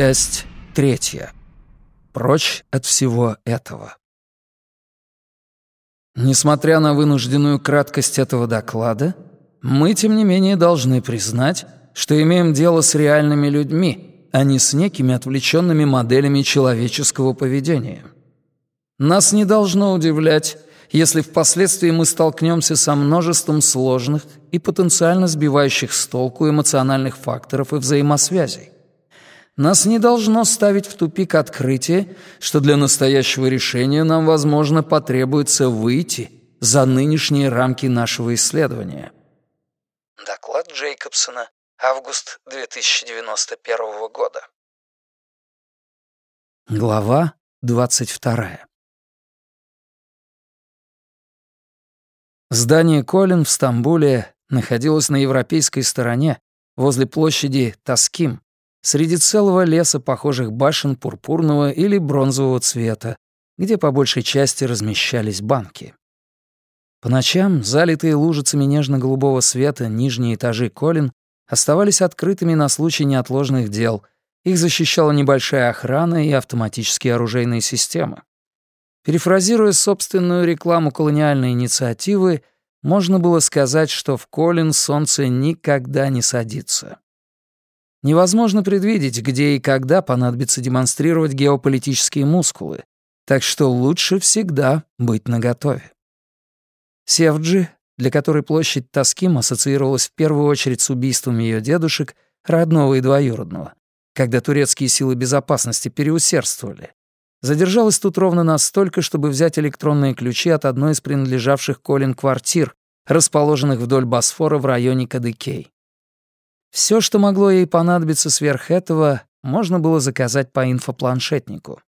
Часть третья. Прочь от всего этого. Несмотря на вынужденную краткость этого доклада, мы, тем не менее, должны признать, что имеем дело с реальными людьми, а не с некими отвлеченными моделями человеческого поведения. Нас не должно удивлять, если впоследствии мы столкнемся со множеством сложных и потенциально сбивающих с толку эмоциональных факторов и взаимосвязей. Нас не должно ставить в тупик открытие, что для настоящего решения нам, возможно, потребуется выйти за нынешние рамки нашего исследования. Доклад Джейкобсона, август 2091 года. Глава 22. Здание Колин в Стамбуле находилось на европейской стороне, возле площади Таским, среди целого леса похожих башен пурпурного или бронзового цвета, где по большей части размещались банки. По ночам, залитые лужицами нежно-голубого света, нижние этажи Колин оставались открытыми на случай неотложных дел. Их защищала небольшая охрана и автоматические оружейные системы. Перефразируя собственную рекламу колониальной инициативы, можно было сказать, что в Колин солнце никогда не садится. Невозможно предвидеть, где и когда понадобится демонстрировать геополитические мускулы, так что лучше всегда быть наготове. Севджи, для которой площадь Таским ассоциировалась в первую очередь с убийством ее дедушек, родного и двоюродного, когда турецкие силы безопасности переусердствовали, Задержалась тут ровно настолько, чтобы взять электронные ключи от одной из принадлежавших Колин квартир, расположенных вдоль Босфора в районе Кадыкей. Все, что могло ей понадобиться сверх этого, можно было заказать по инфопланшетнику.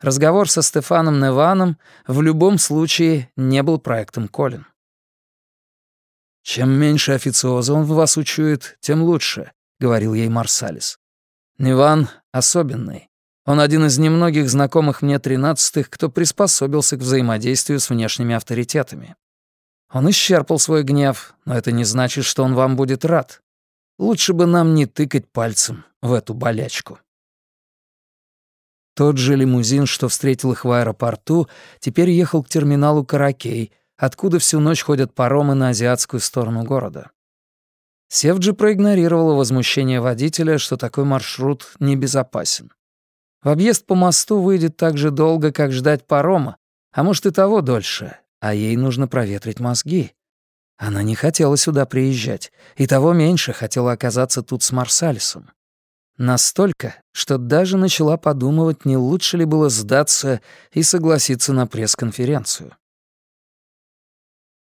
Разговор со Стефаном Неваном в любом случае не был проектом Колин. «Чем меньше официоза он в вас учует, тем лучше», — говорил ей Марсалис. «Неван особенный. Он один из немногих знакомых мне тринадцатых, кто приспособился к взаимодействию с внешними авторитетами. Он исчерпал свой гнев, но это не значит, что он вам будет рад. Лучше бы нам не тыкать пальцем в эту болячку. Тот же лимузин, что встретил их в аэропорту, теперь ехал к терминалу Каракей, откуда всю ночь ходят паромы на азиатскую сторону города. Севджи проигнорировала возмущение водителя, что такой маршрут небезопасен. В объезд по мосту выйдет так же долго, как ждать парома, а может и того дольше, а ей нужно проветрить мозги. Она не хотела сюда приезжать, и того меньше хотела оказаться тут с Марсалисом. Настолько, что даже начала подумывать, не лучше ли было сдаться и согласиться на пресс-конференцию.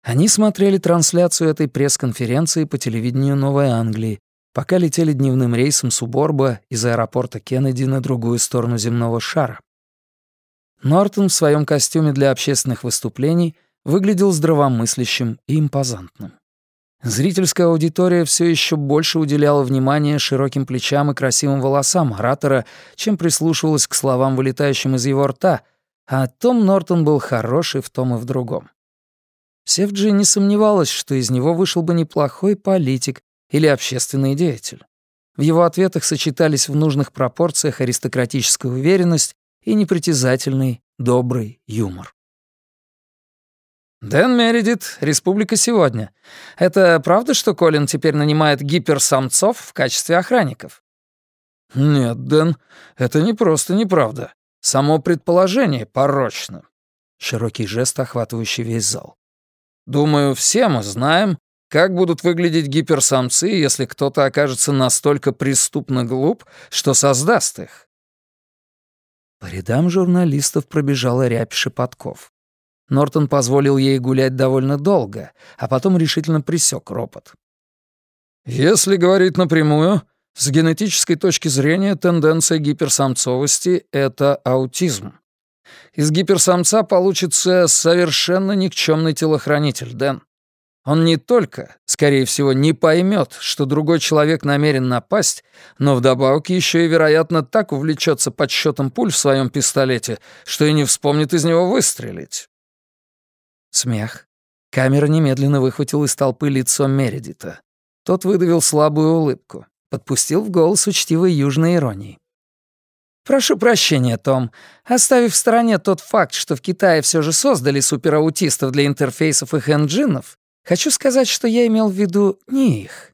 Они смотрели трансляцию этой пресс-конференции по телевидению Новой Англии, пока летели дневным рейсом Суборба из аэропорта Кеннеди на другую сторону земного шара. Нортон в своем костюме для общественных выступлений выглядел здравомыслящим и импозантным. Зрительская аудитория все еще больше уделяла внимание широким плечам и красивым волосам оратора, чем прислушивалась к словам, вылетающим из его рта, а Том Нортон был хороший в том и в другом. Севджи не сомневалась, что из него вышел бы неплохой политик, или общественный деятель. В его ответах сочетались в нужных пропорциях аристократическая уверенность и непритязательный, добрый юмор. «Дэн Мередит, Республика сегодня. Это правда, что Колин теперь нанимает гиперсамцов в качестве охранников?» «Нет, Дэн, это не просто неправда. Само предположение порочно». Широкий жест, охватывающий весь зал. «Думаю, все мы знаем, как будут выглядеть гиперсамцы, если кто-то окажется настолько преступно глуп, что создаст их? По рядам журналистов пробежала рябь шепотков. Нортон позволил ей гулять довольно долго, а потом решительно присек ропот. «Если говорить напрямую, с генетической точки зрения тенденция гиперсамцовости — это аутизм. Из гиперсамца получится совершенно никчемный телохранитель, Дэн. Он не только, скорее всего, не поймет, что другой человек намерен напасть, но вдобавок еще и, вероятно, так увлечется подсчетом пуль в своем пистолете, что и не вспомнит из него выстрелить. Смех. Камера немедленно выхватила из толпы лицо Мередита. Тот выдавил слабую улыбку, подпустил в голос учтивой южной иронии. Прошу прощения, Том. Оставив в стороне тот факт, что в Китае все же создали супераутистов для интерфейсов их энджинов, хочу сказать, что я имел в виду не их.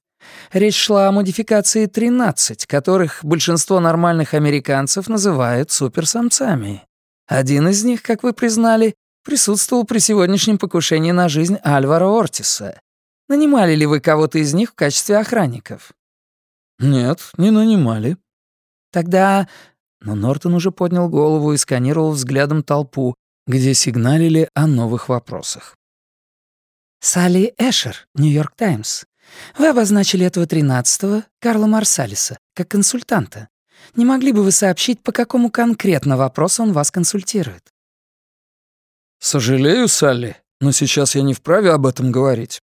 Речь шла о модификации 13, которых большинство нормальных американцев называют суперсамцами. Один из них, как вы признали, присутствовал при сегодняшнем покушении на жизнь Альвара Ортиса. Нанимали ли вы кого-то из них в качестве охранников? Нет, не нанимали. Тогда... Но Нортон уже поднял голову и сканировал взглядом толпу, где сигналили о новых вопросах. «Салли Эшер, Нью-Йорк Таймс. Вы обозначили этого тринадцатого, Карла Марсалиса, как консультанта. Не могли бы вы сообщить, по какому конкретно вопросу он вас консультирует?» «Сожалею, Салли, но сейчас я не вправе об этом говорить.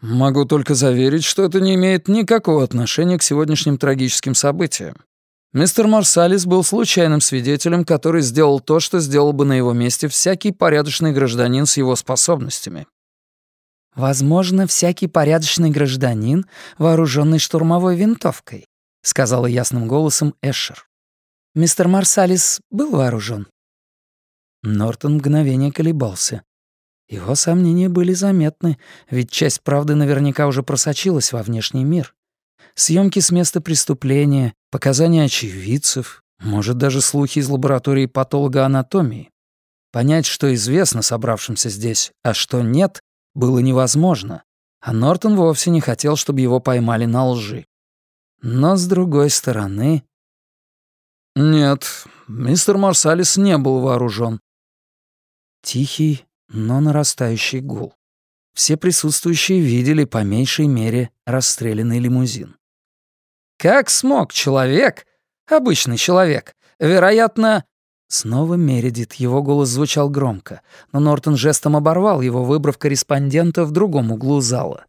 Могу только заверить, что это не имеет никакого отношения к сегодняшним трагическим событиям. Мистер Марсалис был случайным свидетелем, который сделал то, что сделал бы на его месте всякий порядочный гражданин с его способностями. «Возможно, всякий порядочный гражданин, вооруженный штурмовой винтовкой», — сказала ясным голосом Эшер. «Мистер Марсалис был вооружен. Нортон мгновение колебался. Его сомнения были заметны, ведь часть правды наверняка уже просочилась во внешний мир. Съемки с места преступления, показания очевидцев, может, даже слухи из лаборатории патологоанатомии. Понять, что известно собравшимся здесь, а что нет, было невозможно, а Нортон вовсе не хотел, чтобы его поймали на лжи. Но с другой стороны... Нет, мистер Марсалис не был вооружен. Тихий, но нарастающий гул. Все присутствующие видели по меньшей мере расстрелянный лимузин. Как смог человек, обычный человек, вероятно... Снова Мередит, его голос звучал громко, но Нортон жестом оборвал его, выбрав корреспондента в другом углу зала.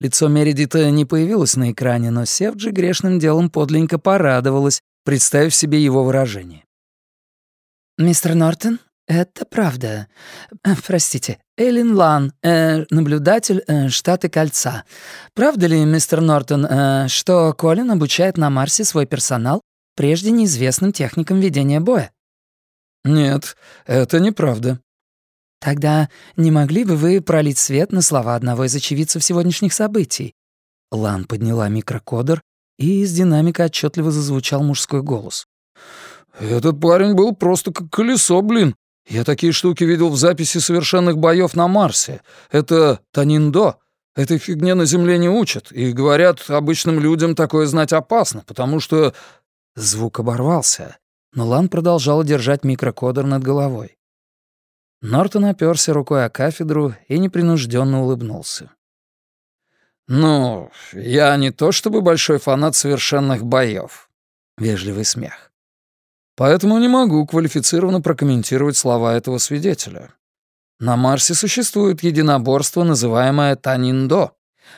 Лицо Мередита не появилось на экране, но Севджи грешным делом подлинно порадовалась, представив себе его выражение. «Мистер Нортон, это правда. Э, простите, Эллен Лан, э, наблюдатель э, штата Кольца. Правда ли, мистер Нортон, э, что Колин обучает на Марсе свой персонал прежде неизвестным техникам ведения боя? Нет, это неправда. Тогда не могли бы вы пролить свет на слова одного из очевидцев сегодняшних событий? Лан подняла микрокодер, и из динамика отчетливо зазвучал мужской голос. «Этот парень был просто как колесо, блин. Я такие штуки видел в записи совершенных боев на Марсе. Это Таниндо. Этой фигне на Земле не учат. И говорят, обычным людям такое знать опасно, потому что...» Звук оборвался, но Лан продолжала держать микрокодер над головой. Нортон оперся рукой о кафедру и непринужденно улыбнулся. «Ну, я не то чтобы большой фанат совершенных боев. Вежливый смех. Поэтому не могу квалифицированно прокомментировать слова этого свидетеля. На Марсе существует единоборство, называемое Таниндо,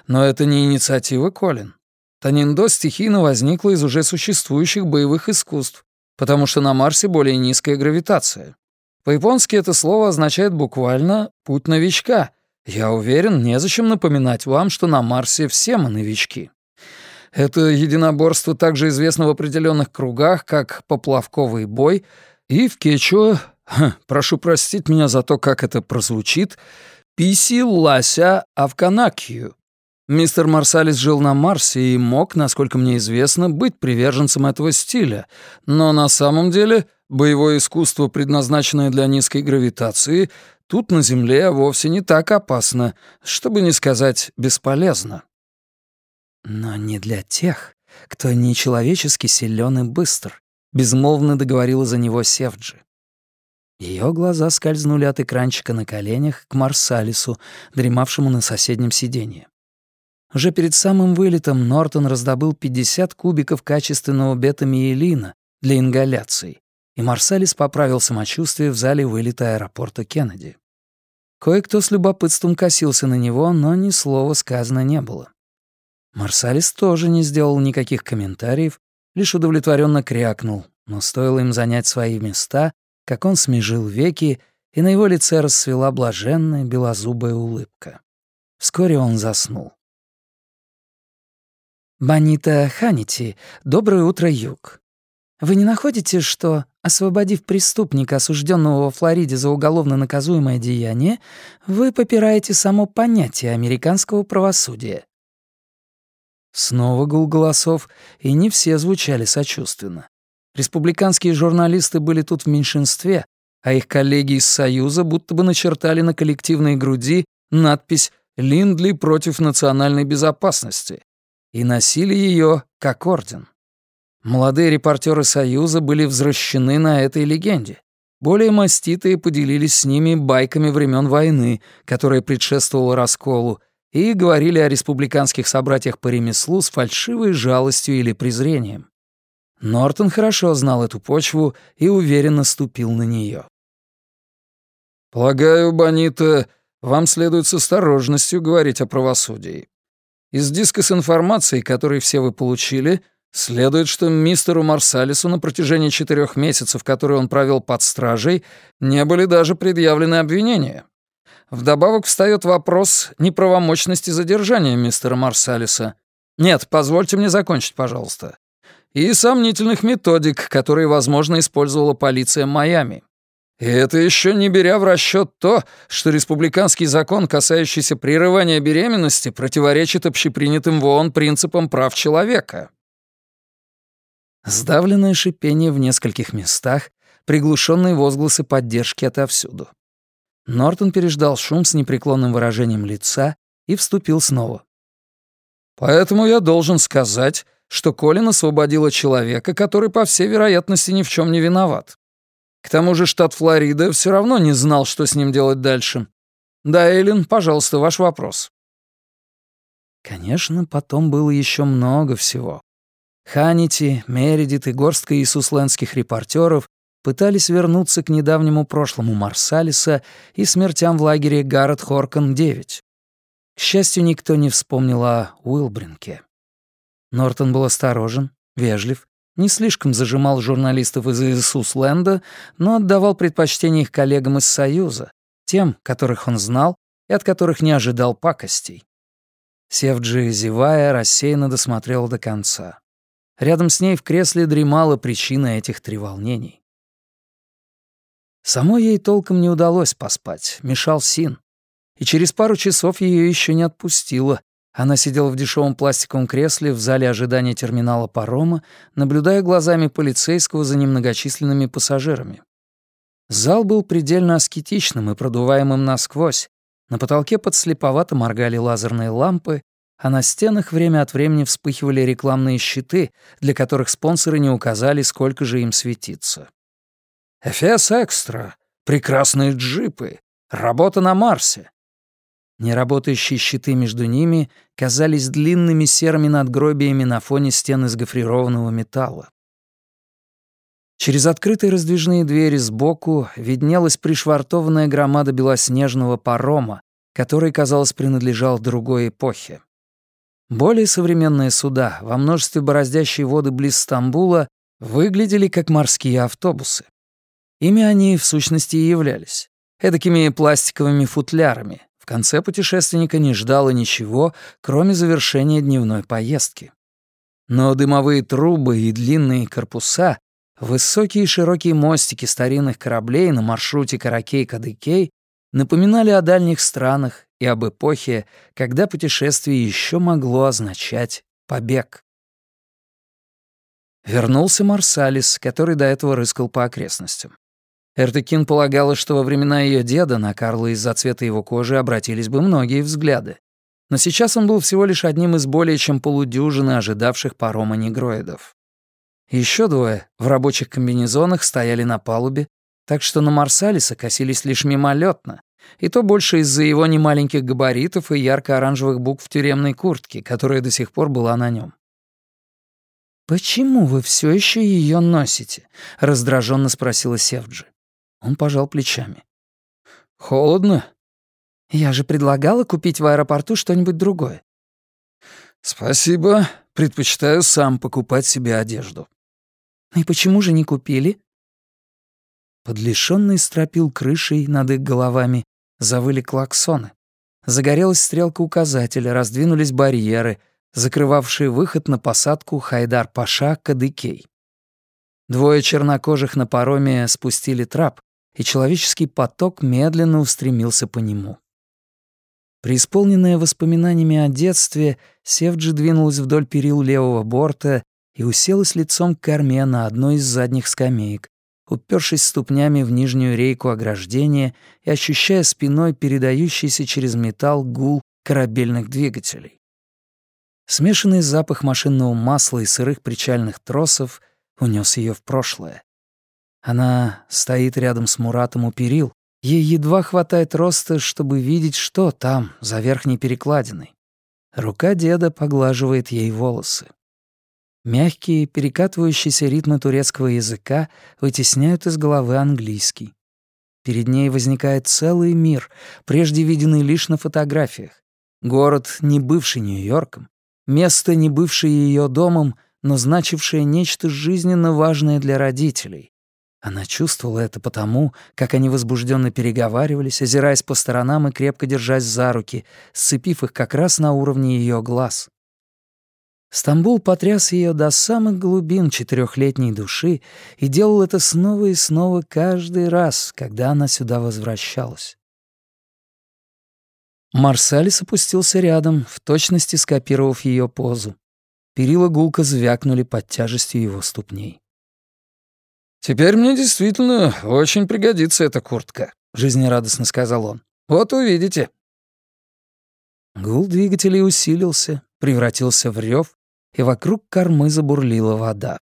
но это не инициатива Колин. Таниндо стихийно возникло из уже существующих боевых искусств, потому что на Марсе более низкая гравитация. По-японски это слово означает буквально «путь новичка». Я уверен, незачем напоминать вам, что на Марсе все мы новички. Это единоборство также известно в определенных кругах как поплавковый бой, и в кечуа, прошу простить меня за то, как это прозвучит, писи лася авканакью. Мистер Марсалис жил на Марсе и мог, насколько мне известно, быть приверженцем этого стиля, но на самом деле боевое искусство, предназначенное для низкой гравитации, тут на Земле вовсе не так опасно, чтобы не сказать бесполезно. Но не для тех, кто нечеловечески силен и быстр, безмолвно договорила за него Севджи. Ее глаза скользнули от экранчика на коленях к Марсалису, дремавшему на соседнем сиденье. Уже перед самым вылетом Нортон раздобыл 50 кубиков качественного бета-миелина для ингаляции, и Марсалис поправил самочувствие в зале вылета аэропорта Кеннеди. Кое-кто с любопытством косился на него, но ни слова сказано не было. Марсалис тоже не сделал никаких комментариев, лишь удовлетворенно крякнул, но стоило им занять свои места, как он смежил веки, и на его лице расцвела блаженная белозубая улыбка. Вскоре он заснул. «Бонита Ханити, доброе утро, Юг. Вы не находите, что, освободив преступника, осужденного во Флориде за уголовно наказуемое деяние, вы попираете само понятие американского правосудия? Снова гул голосов, и не все звучали сочувственно. Республиканские журналисты были тут в меньшинстве, а их коллеги из Союза будто бы начертали на коллективной груди надпись «Линдли против национальной безопасности» и носили ее как орден. Молодые репортеры Союза были возвращены на этой легенде. Более маститые поделились с ними байками времен войны, которая предшествовала расколу, и говорили о республиканских собратьях по ремеслу с фальшивой жалостью или презрением. Нортон хорошо знал эту почву и уверенно ступил на нее. «Полагаю, Бонита, вам следует с осторожностью говорить о правосудии. Из диска с информацией, который все вы получили, следует, что мистеру Марсалису на протяжении четырех месяцев, которые он провел под стражей, не были даже предъявлены обвинения. Вдобавок встает вопрос неправомочности задержания мистера Марсалиса. Нет, позвольте мне закончить, пожалуйста. И сомнительных методик, которые, возможно, использовала полиция Майами. И это еще не беря в расчет то, что республиканский закон, касающийся прерывания беременности, противоречит общепринятым в ООН принципам прав человека. Сдавленное шипение в нескольких местах, приглушенные возгласы поддержки отовсюду. Нортон переждал шум с непреклонным выражением лица и вступил снова. «Поэтому я должен сказать, что Колин освободила человека, который, по всей вероятности, ни в чем не виноват. К тому же штат Флорида все равно не знал, что с ним делать дальше. Да, Эйлин, пожалуйста, ваш вопрос». Конечно, потом было еще много всего. Ханити, Мередит и горстка иисуслендских репортеров пытались вернуться к недавнему прошлому Марсалиса и смертям в лагере Гаррет Хоркан-9. К счастью, никто не вспомнил о Уилбринке. Нортон был осторожен, вежлив, не слишком зажимал журналистов из Иисусленда, но отдавал предпочтение их коллегам из Союза, тем, которых он знал и от которых не ожидал пакостей. Севджи, зевая, рассеянно досмотрел до конца. Рядом с ней в кресле дремала причина этих треволнений. Самой ей толком не удалось поспать, мешал Син. И через пару часов ее еще не отпустило. Она сидела в дешевом пластиковом кресле в зале ожидания терминала парома, наблюдая глазами полицейского за немногочисленными пассажирами. Зал был предельно аскетичным и продуваемым насквозь. На потолке подслеповато моргали лазерные лампы, а на стенах время от времени вспыхивали рекламные щиты, для которых спонсоры не указали, сколько же им светится. Эфес Экстра, прекрасные джипы, работа на Марсе. Неработающие щиты между ними казались длинными серыми надгробиями на фоне стен из гофрированного металла. Через открытые раздвижные двери сбоку виднелась пришвартованная громада белоснежного парома, который, казалось, принадлежал другой эпохе. Более современные суда, во множестве бороздящие воды близ Стамбула, выглядели как морские автобусы. Ими они, в сущности, и являлись. Эдакими пластиковыми футлярами. В конце путешественника не ждало ничего, кроме завершения дневной поездки. Но дымовые трубы и длинные корпуса, высокие и широкие мостики старинных кораблей на маршруте Каракей-Кадыкей напоминали о дальних странах и об эпохе, когда путешествие еще могло означать побег. Вернулся Марсалис, который до этого рыскал по окрестностям. Эртекин полагала, что во времена ее деда на Карла из-за цвета его кожи обратились бы многие взгляды. Но сейчас он был всего лишь одним из более чем полудюжины ожидавших парома негроидов. Еще двое в рабочих комбинезонах стояли на палубе, так что на Марсалиса косились лишь мимолетно, и то больше из-за его немаленьких габаритов и ярко-оранжевых букв тюремной куртки, которая до сих пор была на нем. «Почему вы все еще ее носите?» — раздраженно спросила Севджи. Он пожал плечами. «Холодно?» «Я же предлагала купить в аэропорту что-нибудь другое». «Спасибо. Предпочитаю сам покупать себе одежду». «И почему же не купили?» Под лишённой стропил крышей над их головами завыли клаксоны. Загорелась стрелка указателя, раздвинулись барьеры, закрывавшие выход на посадку Хайдар-Паша-Кадыкей. Двое чернокожих на пароме спустили трап, и человеческий поток медленно устремился по нему. Преисполненная воспоминаниями о детстве, Севджи двинулась вдоль перил левого борта и уселась лицом к корме на одной из задних скамеек, упершись ступнями в нижнюю рейку ограждения и ощущая спиной передающийся через металл гул корабельных двигателей. Смешанный запах машинного масла и сырых причальных тросов унес ее в прошлое. Она стоит рядом с Муратом у перил. Ей едва хватает роста, чтобы видеть, что там, за верхней перекладиной. Рука деда поглаживает ей волосы. Мягкие, перекатывающиеся ритмы турецкого языка вытесняют из головы английский. Перед ней возникает целый мир, прежде виденный лишь на фотографиях. Город, не бывший Нью-Йорком, место, не бывшее ее домом, но значившее нечто жизненно важное для родителей. Она чувствовала это потому, как они возбужденно переговаривались, озираясь по сторонам и крепко держась за руки, сцепив их как раз на уровне ее глаз. Стамбул потряс ее до самых глубин четырехлетней души и делал это снова и снова каждый раз, когда она сюда возвращалась. Марсалис опустился рядом, в точности скопировав ее позу. Перила гулко звякнули под тяжестью его ступней. «Теперь мне действительно очень пригодится эта куртка», — жизнерадостно сказал он. «Вот увидите». Гул двигателей усилился, превратился в рев, и вокруг кормы забурлила вода.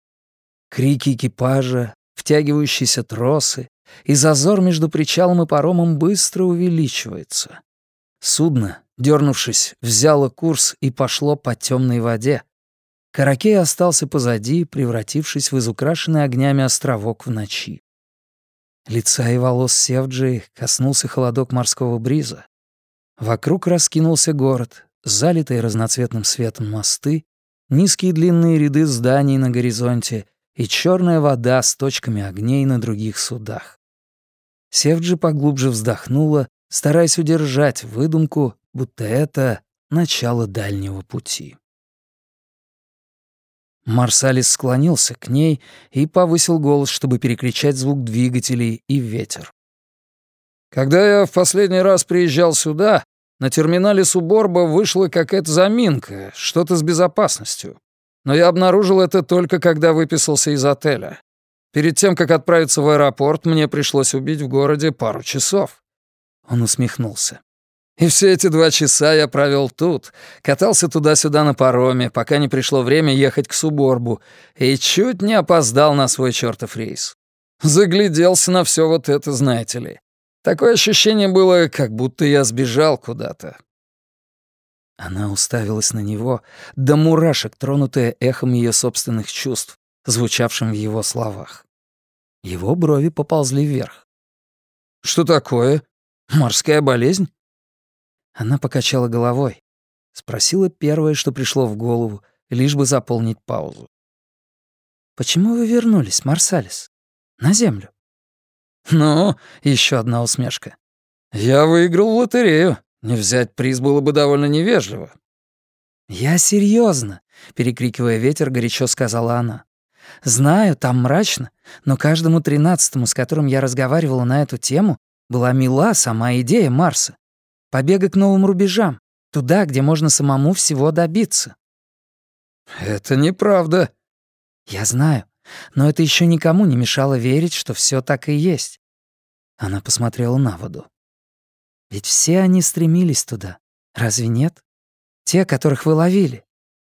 Крики экипажа, втягивающиеся тросы, и зазор между причалом и паромом быстро увеличивается. Судно, дернувшись, взяло курс и пошло по темной воде. Каракей остался позади, превратившись в изукрашенный огнями островок в ночи. Лица и волос Севджи коснулся холодок морского бриза. Вокруг раскинулся город, залитый разноцветным светом мосты, низкие длинные ряды зданий на горизонте и черная вода с точками огней на других судах. Севджи поглубже вздохнула, стараясь удержать выдумку, будто это начало дальнего пути. Марсалис склонился к ней и повысил голос, чтобы перекричать звук двигателей и ветер. «Когда я в последний раз приезжал сюда, на терминале Суборба вышла какая-то заминка, что-то с безопасностью. Но я обнаружил это только когда выписался из отеля. Перед тем, как отправиться в аэропорт, мне пришлось убить в городе пару часов». Он усмехнулся. «И все эти два часа я провел тут, катался туда-сюда на пароме, пока не пришло время ехать к Суборбу, и чуть не опоздал на свой чертов рейс. Загляделся на все вот это, знаете ли. Такое ощущение было, как будто я сбежал куда-то. Она уставилась на него, до мурашек, тронутая эхом ее собственных чувств, звучавшим в его словах. Его брови поползли вверх. «Что такое? Морская болезнь?» Она покачала головой. Спросила первое, что пришло в голову, лишь бы заполнить паузу. «Почему вы вернулись, Марсалис? На Землю?» «Ну, еще одна усмешка. Я выиграл в лотерею. Не взять приз было бы довольно невежливо». «Я серьезно, перекрикивая ветер, горячо сказала она. «Знаю, там мрачно, но каждому тринадцатому, с которым я разговаривала на эту тему, была мила сама идея Марса. Побега к новым рубежам, туда, где можно самому всего добиться». «Это неправда». «Я знаю. Но это еще никому не мешало верить, что все так и есть. Она посмотрела на воду. Ведь все они стремились туда, разве нет? Те, которых вы ловили.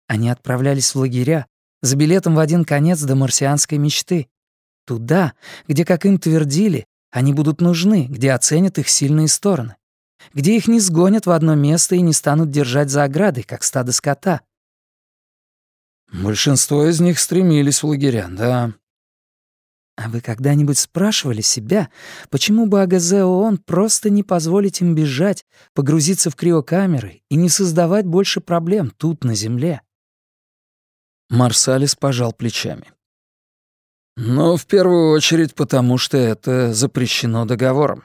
Они отправлялись в лагеря, за билетом в один конец до марсианской мечты. Туда, где, как им твердили, они будут нужны, где оценят их сильные стороны. Где их не сгонят в одно место и не станут держать за оградой, как стадо скота. Большинство из них стремились в лагеря, да. А вы когда-нибудь спрашивали себя, почему бы АГЗ ООН просто не позволить им бежать, погрузиться в криокамеры и не создавать больше проблем тут, на Земле? Марсалис пожал плечами. Но в первую очередь потому, что это запрещено договором.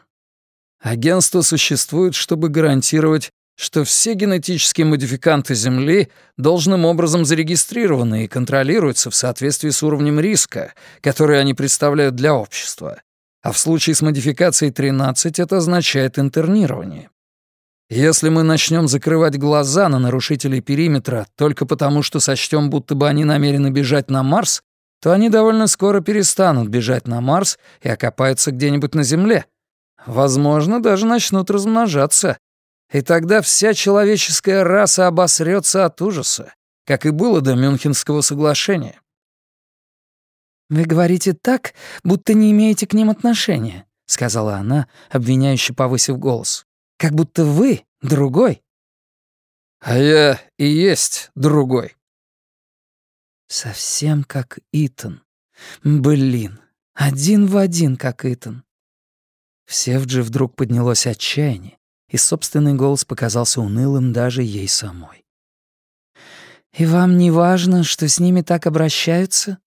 Агентство существует, чтобы гарантировать, что все генетические модификанты Земли должным образом зарегистрированы и контролируются в соответствии с уровнем риска, который они представляют для общества. А в случае с модификацией 13 это означает интернирование. Если мы начнем закрывать глаза на нарушителей периметра только потому, что сочтем, будто бы они намерены бежать на Марс, то они довольно скоро перестанут бежать на Марс и окопаются где-нибудь на Земле. Возможно, даже начнут размножаться, и тогда вся человеческая раса обосрется от ужаса, как и было до Мюнхенского соглашения. «Вы говорите так, будто не имеете к ним отношения», — сказала она, обвиняюще повысив голос. «Как будто вы другой». «А я и есть другой». «Совсем как Итан. Блин, один в один, как Итан». В Севджи вдруг поднялось отчаяние, и собственный голос показался унылым даже ей самой. «И вам не важно, что с ними так обращаются?»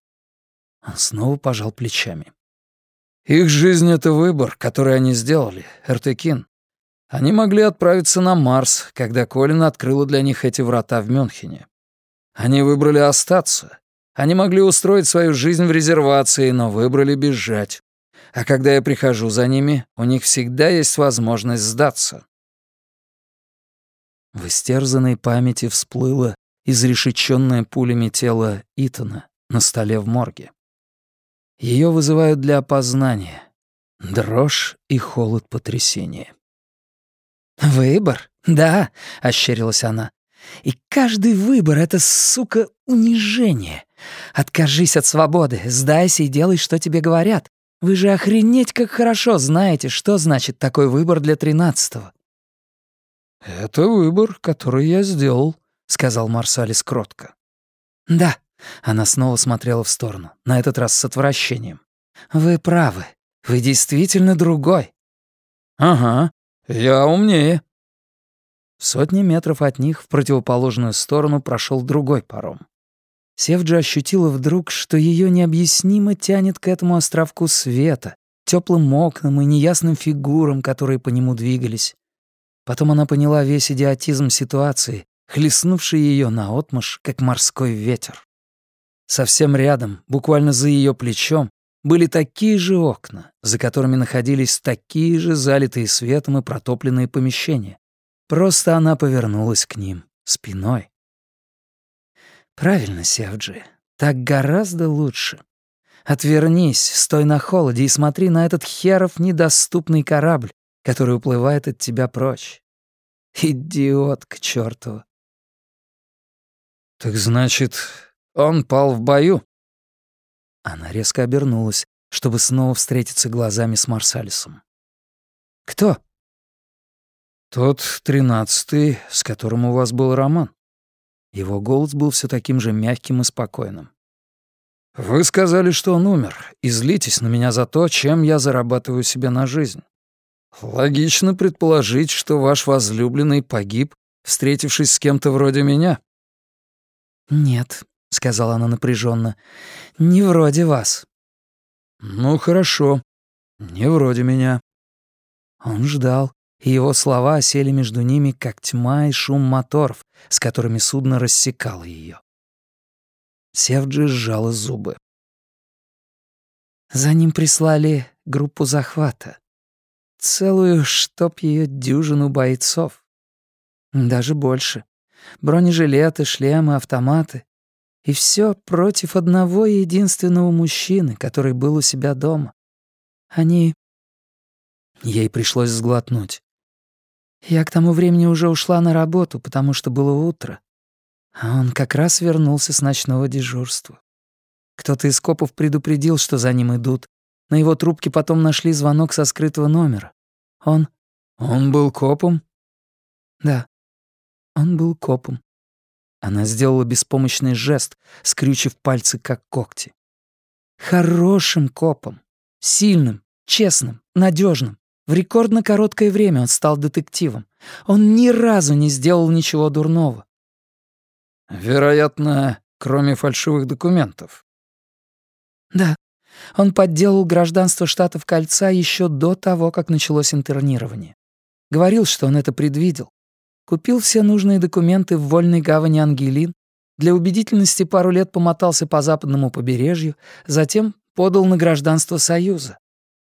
Он снова пожал плечами. «Их жизнь — это выбор, который они сделали, Эртекин. Они могли отправиться на Марс, когда Колин открыла для них эти врата в Мюнхене. Они выбрали остаться. Они могли устроить свою жизнь в резервации, но выбрали бежать. А когда я прихожу за ними, у них всегда есть возможность сдаться. В истерзанной памяти всплыло изрешеченное пулями тело Итана на столе в морге. Ее вызывают для опознания. Дрожь и холод потрясения. «Выбор? Да», — ощерилась она. «И каждый выбор — это, сука, унижение. Откажись от свободы, сдайся и делай, что тебе говорят. Вы же охренеть как хорошо знаете, что значит такой выбор для тринадцатого. «Это выбор, который я сделал», — сказал Марсалис кротко. «Да», — она снова смотрела в сторону, на этот раз с отвращением. «Вы правы. Вы действительно другой». «Ага, я умнее». В сотни метров от них в противоположную сторону прошел другой паром. Севджи ощутила вдруг, что ее необъяснимо тянет к этому островку света, теплым окнам и неясным фигурам, которые по нему двигались. Потом она поняла весь идиотизм ситуации, хлестнувший ее наотмашь, как морской ветер. Совсем рядом, буквально за ее плечом, были такие же окна, за которыми находились такие же залитые светом и протопленные помещения. Просто она повернулась к ним спиной. «Правильно, Севджи, так гораздо лучше. Отвернись, стой на холоде и смотри на этот херов недоступный корабль, который уплывает от тебя прочь. Идиотка чёртова. «Так значит, он пал в бою?» Она резко обернулась, чтобы снова встретиться глазами с Марсалисом. «Кто?» «Тот тринадцатый, с которым у вас был роман». Его голос был все таким же мягким и спокойным. «Вы сказали, что он умер, и злитесь на меня за то, чем я зарабатываю себе на жизнь. Логично предположить, что ваш возлюбленный погиб, встретившись с кем-то вроде меня. Нет, сказала она напряженно, не вроде вас. Ну хорошо, не вроде меня. Он ждал, и его слова осели между ними, как тьма и шум моторов, с которыми судно рассекало ее. Севджи сжала зубы. За ним прислали группу захвата. Целую, чтоб ее дюжину бойцов. Даже больше. Бронежилеты, шлемы, автоматы. И все против одного единственного мужчины, который был у себя дома. Они... Ей пришлось сглотнуть. Я к тому времени уже ушла на работу, потому что было утро. А он как раз вернулся с ночного дежурства. Кто-то из копов предупредил, что за ним идут, на его трубке потом нашли звонок со скрытого номера. Он... Он был копом? Да, он был копом. Она сделала беспомощный жест, скрючив пальцы, как когти. Хорошим копом. Сильным, честным, надежным. В рекордно короткое время он стал детективом. Он ни разу не сделал ничего дурного. Вероятно, кроме фальшивых документов. Да, он подделал гражданство штатов Кольца еще до того, как началось интернирование. Говорил, что он это предвидел. Купил все нужные документы в вольной гавани Ангелин, для убедительности пару лет помотался по западному побережью, затем подал на гражданство Союза.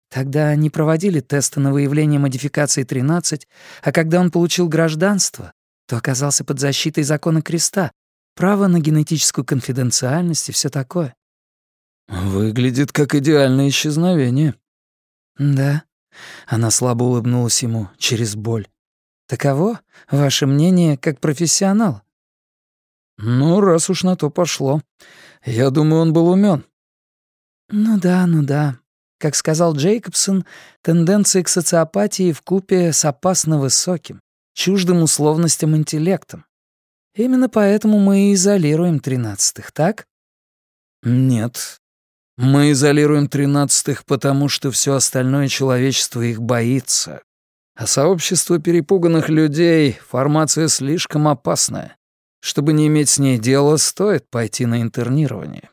Тогда не проводили тесты на выявление модификации 13, а когда он получил гражданство, то оказался под защитой закона креста, право на генетическую конфиденциальность и все такое. Выглядит как идеальное исчезновение. Да. Она слабо улыбнулась ему через боль. Таково ваше мнение как профессионал? Ну, раз уж на то пошло. Я думаю, он был умен. Ну да, ну да. Как сказал Джейкобсон, тенденции к социопатии в купе с опасно высоким, чуждым условностям интеллектом. Именно поэтому мы и изолируем тринадцатых, так? Нет. Мы изолируем тринадцатых, потому что все остальное человечество их боится. А сообщество перепуганных людей — формация слишком опасная. Чтобы не иметь с ней дела, стоит пойти на интернирование.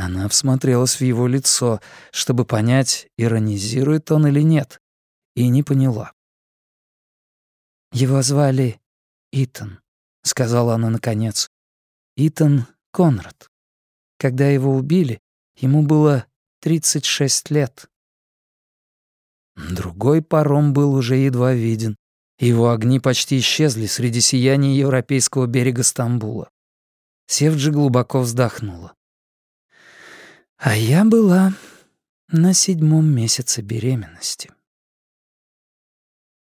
Она всмотрелась в его лицо, чтобы понять, иронизирует он или нет, и не поняла. «Его звали Итан», — сказала она наконец. «Итан Конрад. Когда его убили, ему было 36 лет». Другой паром был уже едва виден. Его огни почти исчезли среди сияния европейского берега Стамбула. Севджи глубоко вздохнула. А я была на седьмом месяце беременности.